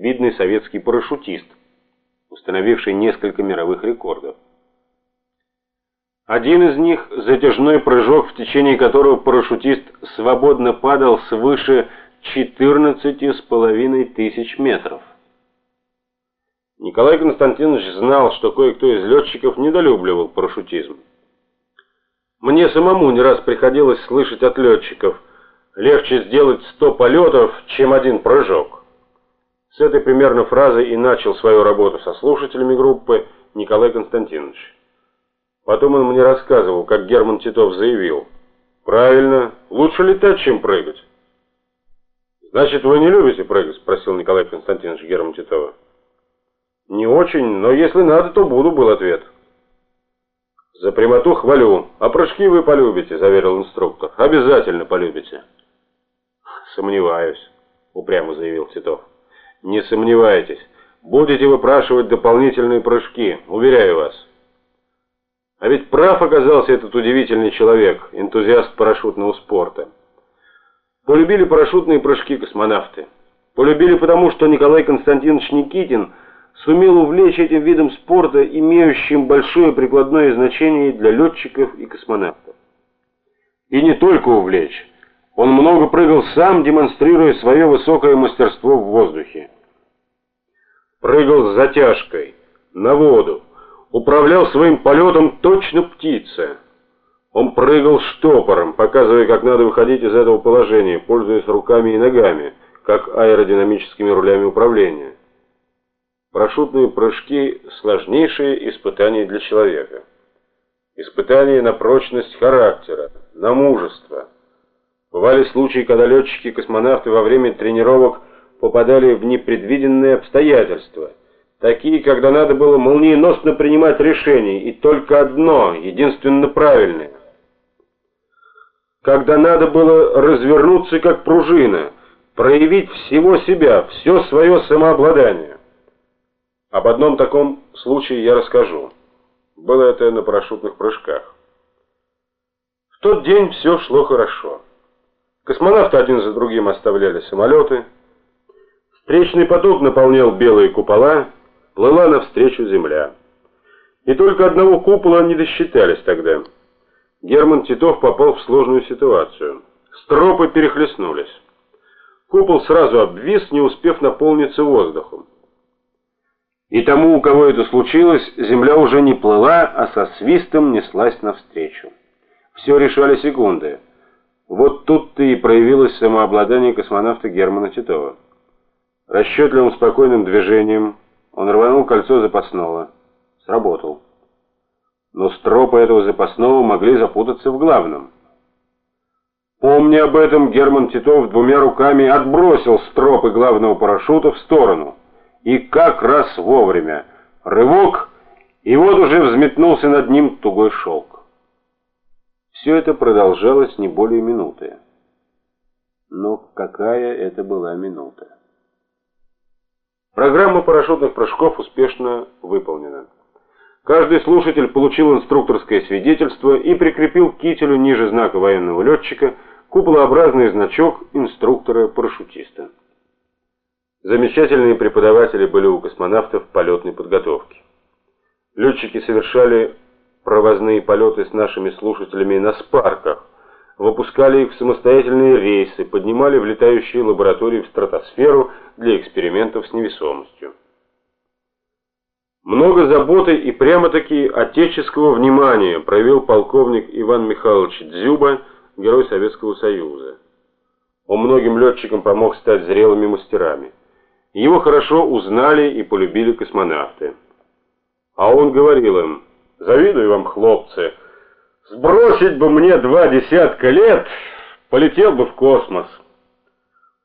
видный советский парашютист, установивший несколько мировых рекордов. Один из них – затяжной прыжок, в течение которого парашютист свободно падал свыше 14,5 тысяч метров. Николай Константинович знал, что кое-кто из летчиков недолюбливал парашютизм. Мне самому не раз приходилось слышать от летчиков «легче сделать 100 полетов, чем один прыжок». С этой примерно фразой и начал свою работу со слушателями группы Николай Константинович. Потом он мне рассказывал, как Герман Титов заявил. «Правильно, лучше летать, чем прыгать». «Значит, вы не любите прыгать?» – спросил Николай Константинович Герман Титова. «Не очень, но если надо, то буду», – был ответ. «За прямоту хвалю, а прыжки вы полюбите», – заверил инструктор. «Обязательно полюбите». «Сомневаюсь», – упрямо заявил Титов. «Не сомневайтесь, будете выпрашивать дополнительные прыжки, уверяю вас». А ведь прав оказался этот удивительный человек, энтузиаст парашютного спорта. Полюбили парашютные прыжки космонавты. Полюбили потому, что Николай Константинович Никитин сумел увлечь этим видом спорта, имеющим большое прикладное значение для летчиков и космонавтов. И не только увлечь. Он много прыгал сам, демонстрируя свое высокое мастерство в воздухе. Прыгал с затяжкой, на воду, управлял своим полетом точно птица. Он прыгал штопором, показывая, как надо выходить из этого положения, пользуясь руками и ногами, как аэродинамическими рулями управления. Парашютные прыжки – сложнейшие испытания для человека. Испытания на прочность характера, на мужество. Бывали случаи, когда летчики-космонавты во время тренировок попадали в непредвиденные обстоятельства – Такие, когда надо было молниеносно принимать решения, и только одно, единственно правильное. Когда надо было развернуться как пружина, проявить всего себя, все свое самообладание. Об одном таком случае я расскажу. Было это на парашютных прыжках. В тот день все шло хорошо. Космонавты один за другим оставляли самолеты. Встречный поток наполнял белые купола, плыла навстречу земля. И только одного купола не досчитались тогда. Герман Титов попал в сложную ситуацию. Стропы перехлестнулись. Купол сразу обвис, не успев наполниться воздухом. И тому, у кого это случилось, земля уже не плыла, а со свистом неслась навстречу. Все решали секунды. Вот тут-то и проявилось самообладание космонавта Германа Титова. Расчетливым спокойным движением он рванул кольцо запасного. Сработал. Но стропы этого запасного могли запутаться в главном. Помня об этом, Герман Титов двумя руками отбросил стропы главного парашюта в сторону. И как раз вовремя. Рывок, и вот уже взметнулся над ним тугой шелк. Все это продолжалось не более минуты. Но какая это была минута? Программа парашютных прыжков успешно выполнена. Каждый слушатель получил инструкторское свидетельство и прикрепил к кителю ниже знака военного летчика куполообразный значок инструктора-парашютиста. Замечательные преподаватели были у космонавтов полетной подготовки. Летчики совершали провозные полеты с нашими слушателями на спарках, выпускали их в самостоятельные рейсы, поднимали в летающие лаборатории в стратосферу для экспериментов с невесомостью. Много заботы и прямо-таки отеческого внимания проявил полковник Иван Михайлович Дзюба, герой Советского Союза. Он многим летчикам помог стать зрелыми мастерами. Его хорошо узнали и полюбили космонавты. А он говорил им, «Завидую вам, хлопцы, Сбросить бы мне два десятка лет, полетел бы в космос.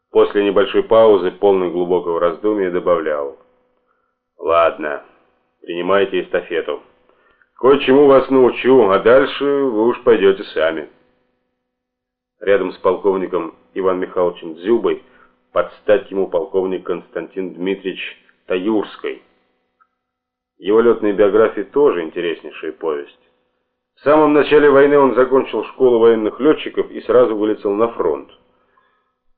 После небольшой паузы, полной глубокого раздумья, добавлял. Ладно, принимайте эстафету. Кое-чему вас научу, а дальше вы уж пойдете сами. Рядом с полковником Иван Михайловичем Дзюбой под стать ему полковник Константин Дмитриевич Таюрской. Его летная биография тоже интереснейшая повесть. В самом начале войны он закончил школу военных летчиков и сразу вылетел на фронт.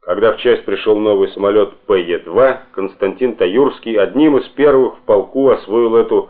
Когда в часть пришел новый самолет ПЕ-2, Константин Таюрский одним из первых в полку освоил эту